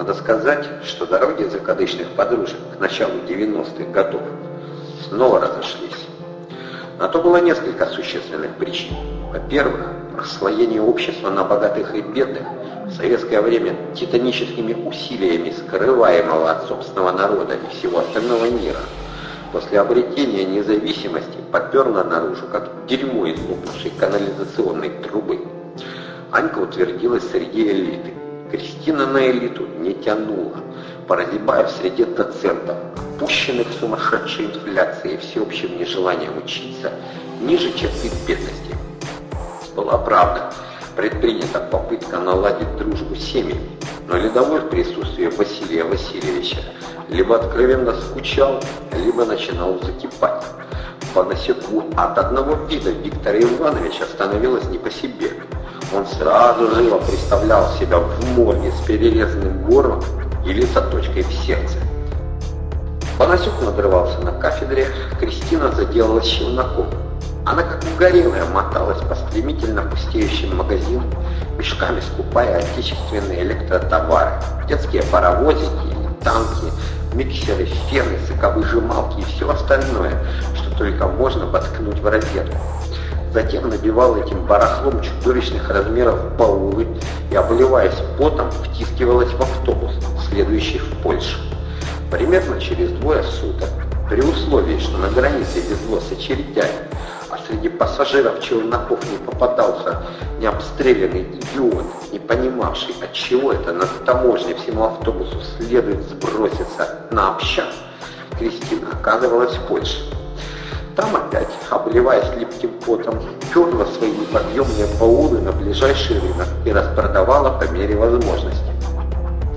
Надо сказать, что дороги закадычных подружек к началу 90-х годов снова разошлись. На то было несколько существенных причин. Во-первых, расслоение общества на богатых и бедных в советское время титаническими усилиями скрываемого от собственного народа и всего остального мира после обретения независимости поперло наружу, как дерьмо из лопнувшей канализационной трубы. Анька утвердилась среди элиты. Кристина на элиту не тянула, прозябая в среде доцентов, опущенных сумасшедшей инфляцией и всеобщим нежеланием учиться ниже черты бедности. Была правда, предпринята попытка наладить дружбу с семьями, но ледовой в присутствии Василия Васильевича либо откровенно скучал, либо начинал закипать. Понасеку от одного вида Виктора Ивановича становилось не по себе. Он сразу живо представлял себя в морге с перерезанным горлом или заточкой в сердце. Панасюк надрывался на кафедре, Кристина заделалась челноком. Она как угорелая моталась по стремительно пустеющим магазинам, мешками скупая отечественные электротовары, детские паровозики, танки, миксеры, фены, соковыжималки и все остальное, что только можно воткнуть в розетку. Затем набивал этим барахлом чудовищных размеров баулы и, обливаясь потом, втискивалась в автобус, следующий в Польшу. Примерно через двое суток, при условии, что на границе везло с очередями, а среди пассажиров челноков не попадался необстрелянный идиот, не понимавший, от чего это на таможне всему автобусу следует сброситься на общак, Кристина оказывалась в Польше. Там опять, обливаясь липким потом, перла свои неподъемные баулы на ближайший рынок и распродавала по мере возможности.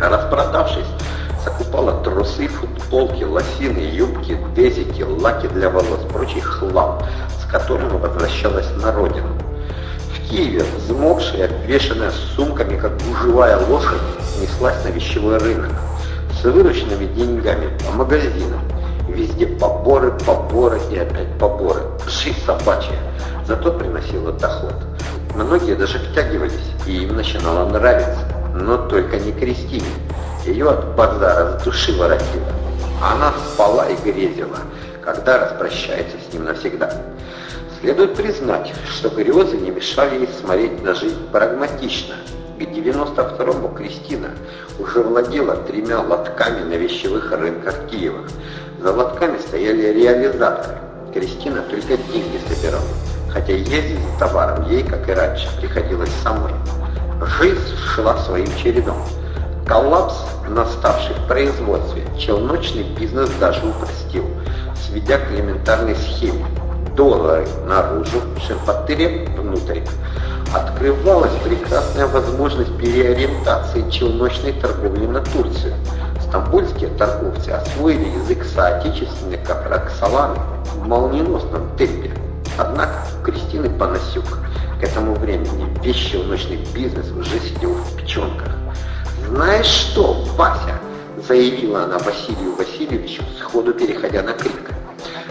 А распродавшись, закупала трусы, футболки, лосины, юбки, дезики, лаки для волос, прочий хлам, с которым возвращалась на родину. В Киеве, взмокшая, обвешанная сумками, как гужевая лошадь, неслась на вещевой рынок с вырученными деньгами по магазинам, Везде поборы, поборы и опять поборы. Жизнь собачья. Зато приносила доход. Многие даже втягивались, и им начинало нравиться. Но только не Кристине. Ее от базара с души воротило. Она спала и грезила, когда распрощается с ним навсегда. Следует признать, что грезы не мешали ей смотреть на жизнь прагматично. К 92-му Кристина уже владела тремя лотками на вещевых рынках Киева. За лотками стояли реализаторы. Кристина только деньги собирала, хотя ездить за товаром ей, как и раньше, приходилось самой. Жизнь шла своим чередом. Коллапс, наставший в производстве, челночный бизнес даже упростил, сведя к элементарной схеме. Доллары наружу, шимпатыри внутрь. Открывалась прекрасная возможность переориентации челночной торговли на Турцию – Стамбульские торговцы освоили язык соотечественника Роксоланы в молниеносном темпе. Однако Кристины Панасюк к этому времени весь челночный бизнес уже сидел в печенках. «Знаешь что, Вася?» – заявила она Василию Васильевичу, сходу переходя на крик.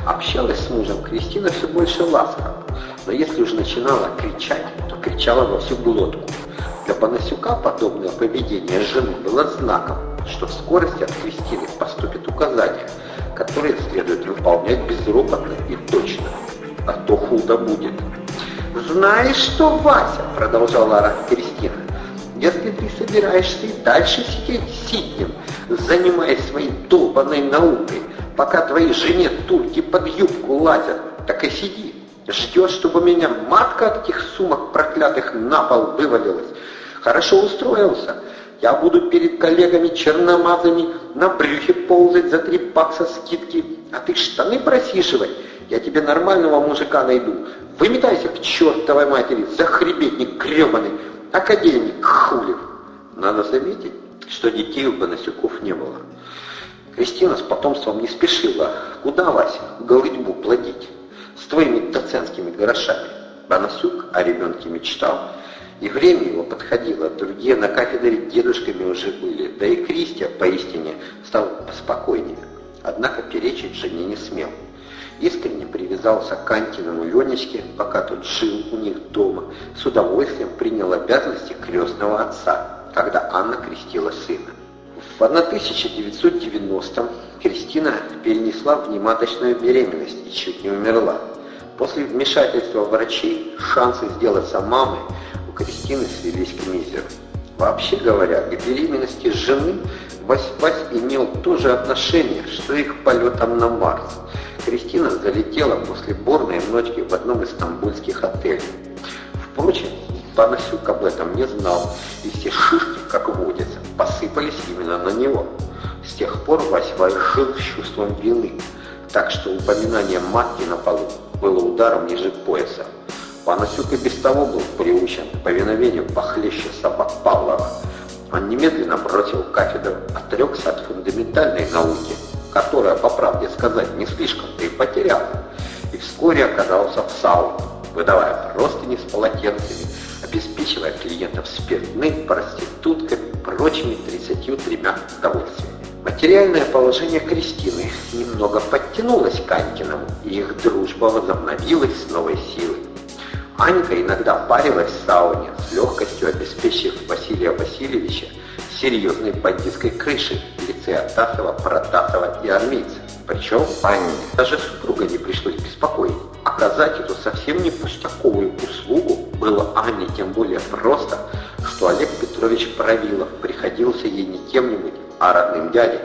Общалась с мужем Кристина все больше ласково, но если уже начинала кричать, то кричала во всю глотку. Для Панасюка подобное поведение жены было знаком, что в скорости от Кристины поступит указание, которое следует выполнять безропотно и точно, а то худо будет. «Знаешь что, Вася?» — продолжала орать Кристина. «Если ты собираешься и дальше сидеть сиднем, занимаясь своей долбанной наукой, пока твоей жене турки под юбку лазят, так и сиди. Ждешь, чтобы меня матка от этих сумок проклятых на пол вывалилась. Хорошо устроился. Я буду перед коллегами черномазами на брюхе ползать за три бакса скидки, а ты штаны просиживай. Я тебе нормального мужика найду. Выметайся к чертовой матери, захребетник гребаный, академик Хулев. Надо заметить, что детей у Бонасюков не было. Кристина с потомством не спешила. Куда, Вася, голытьбу плодить? С твоими доцентскими грошами. Бонасюк о ребенке мечтал, и время его подходило, другие на кафедре дедушками уже были, да и Кристия поистине стал поспокойнее. Однако перечить жене не смел. Искренне привязался к Антиному Ленечке, пока тот жил у них дома, с удовольствием принял обязанности крестного отца, когда Анна крестила сына. В 1990-м Кристина перенесла внематочную беременность и чуть не умерла. После вмешательства врачей шансы сделаться мамой Кристины мизеру. Вообще говоря, к беременности жены Вась-Вась имел то же отношение, что и к полетам на Марс. Кристина залетела после борной ночки в одном из стамбульских отелей. Впрочем, Панасюк об этом не знал, и все шишки, как водится, посыпались именно на него. С тех пор Вась-Вась жил с чувством вины, так что упоминание матки на полу было ударом ниже пояса. Панасюк и без того был приучен к повиновению похлеще собак Павлова. Он немедленно бросил кафедру, отрекся от фундаментальной науки, которая, по правде сказать, не слишком-то и потеряла, и вскоре оказался в сауне, выдавая простыни с полотенцами, обеспечивая клиентов спиртным, проститутками, прочими 33 удовольствиями. Материальное положение Кристины немного подтянулось к Анькиному, и их дружба возобновилась с новой силой. Анька иногда парилась в сауне, с легкостью обеспечив Василия Васильевича серьезной бандитской крышей в лице Атасова, Протасова и армейца. Причем Анне даже супруга не пришлось беспокоить. Оказать эту совсем не пустяковую услугу было Анне тем более просто, что Олег Петрович Правилов приходился ей не кем-нибудь, а родным дядей.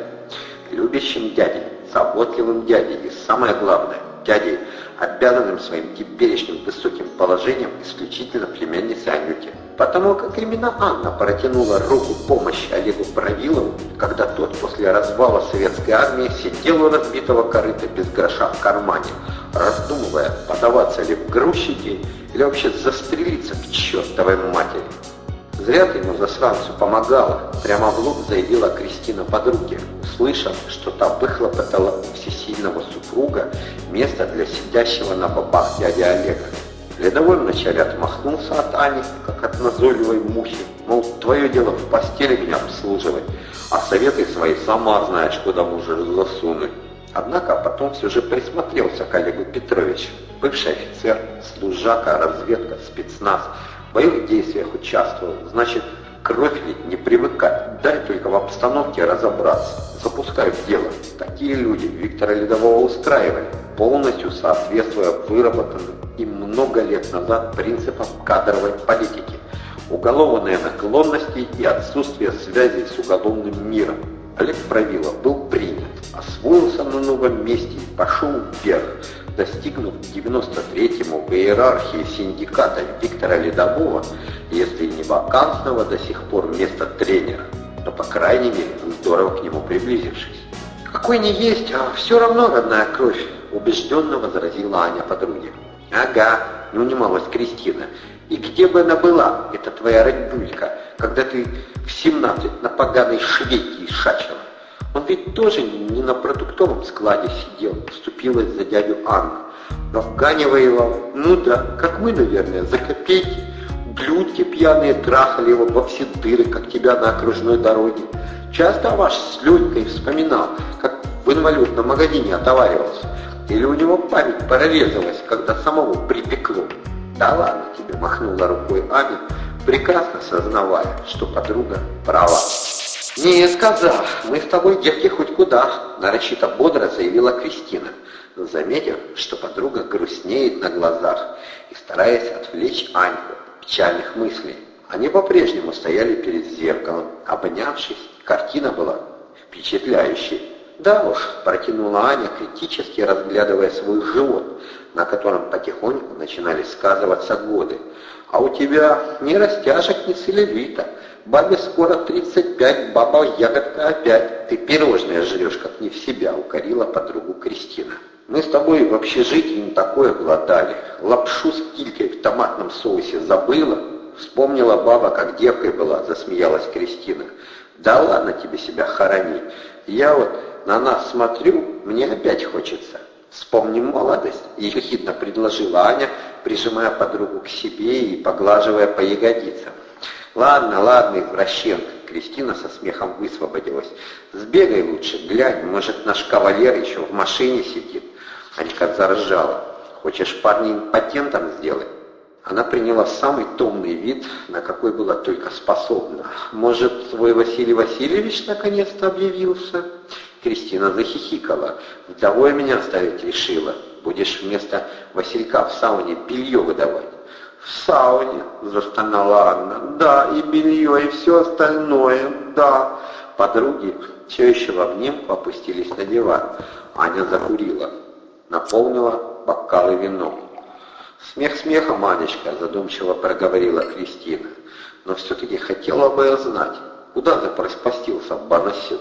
Любящим дядей, заботливым дядей и самое главное, дядей, обязанным своим теперешним высоким положением исключительно племяннице Анюте. Потому как именно Анна протянула руку помощи Олегу Правилову, когда тот после развала советской армии сидел у разбитого корыта без гроша в кармане, раздумывая, подаваться ли в грузчики или вообще застрелиться к чертовой матери. «Зря ты ему, засранцу, помогала», — прямо в лоб заявила Кристина подруге, услышав, что та выхлопотала у всесильного супруга место для сидящего на бабах дяди Олега. Ледовой вначале отмахнулся от Ани, как от назойливой мухи, мол, твое дело в постели меня обслуживать, а советы свои сама знаешь, куда можешь засунуть. Однако потом все же присмотрелся к Олегу Петровичу, бывший офицер, служака, разведка, спецназ, в боевых действиях участвовал, значит, кровь ведь не привыкать, дай только в обстановке разобраться, запускают дело. Такие люди Виктора Ледового устраивали, полностью соответствуя выработанным им много лет назад принципам кадровой политики, уголовные наклонности и отсутствие связи с уголовным миром. Олег Правилов был принят, освоился на новом месте и пошел вверх, достигнув 93-му в иерархии синдиката Виктора Ледового, если не вакантного до сих пор места тренера, то, по крайней мере, здорово к нему приблизившись. «Какой не есть, а все равно родная кровь», — убежденно возразила Аня подруге. «Ага», — не унималась Кристина. «И где бы она была, эта твоя роднюлька, когда ты в 17 на поганой швейке шачила?» Он ведь тоже не на продуктовом складе сидел, вступилась за дядю Анну. В Афгане воевал. Ну да, как мы, наверное, за копейки. Блюдки пьяные трахали его во все дыры, как тебя на окружной дороге. Часто ваш с Ленькой вспоминал, как в инвалютном магазине отоваривался. Или у него память прорезалась, когда самого припекло. Да ладно тебе, махнула рукой Ами, прекрасно сознавая, что подруга права. «Нет, коза, мы с тобой, детки, хоть куда», — нарочито бодро заявила Кристина, заметив, что подруга грустнеет на глазах и стараясь отвлечь Аньку печальных мыслей. Они по-прежнему стояли перед зеркалом, обнявшись, картина была впечатляющей. «Да уж», — протянула Аня, критически разглядывая свой живот, на котором потихоньку начинали сказываться годы. «А у тебя ни растяжек, ни целлюлита». Бабе скоро 35, баба ягодка опять. Ты пирожное жрешь, как не в себя, укорила подругу Кристина. Мы с тобой в общежитии не такое глотали. Лапшу с килькой в томатном соусе забыла. Вспомнила баба, как девкой была, засмеялась Кристина. Да ладно тебе себя хоронить. Я вот на нас смотрю, мне опять хочется. Вспомним молодость, ехидно предложила Аня, прижимая подругу к себе и поглаживая по ягодицам. «Ладно, ладно, извращенка!» Кристина со смехом высвободилась. «Сбегай лучше, глянь, может, наш кавалер еще в машине сидит». Анька заржала. «Хочешь парня импотентом сделать?» Она приняла самый томный вид, на какой была только способна. «Может, твой Василий Васильевич наконец-то объявился?» Кристина захихикала. «Вдовой меня оставить решила. Будешь вместо Василька в сауне белье выдавать». «В сауне», — застонала Анна. «Да, и белье, и все остальное, да». Подруги все еще в обнимку опустились на диван. Аня закурила, наполнила бокалы вином. «Смех смехом, Анечка», — задумчиво проговорила Кристина. «Но все-таки хотела бы я знать, куда запраспастился Банасюк?»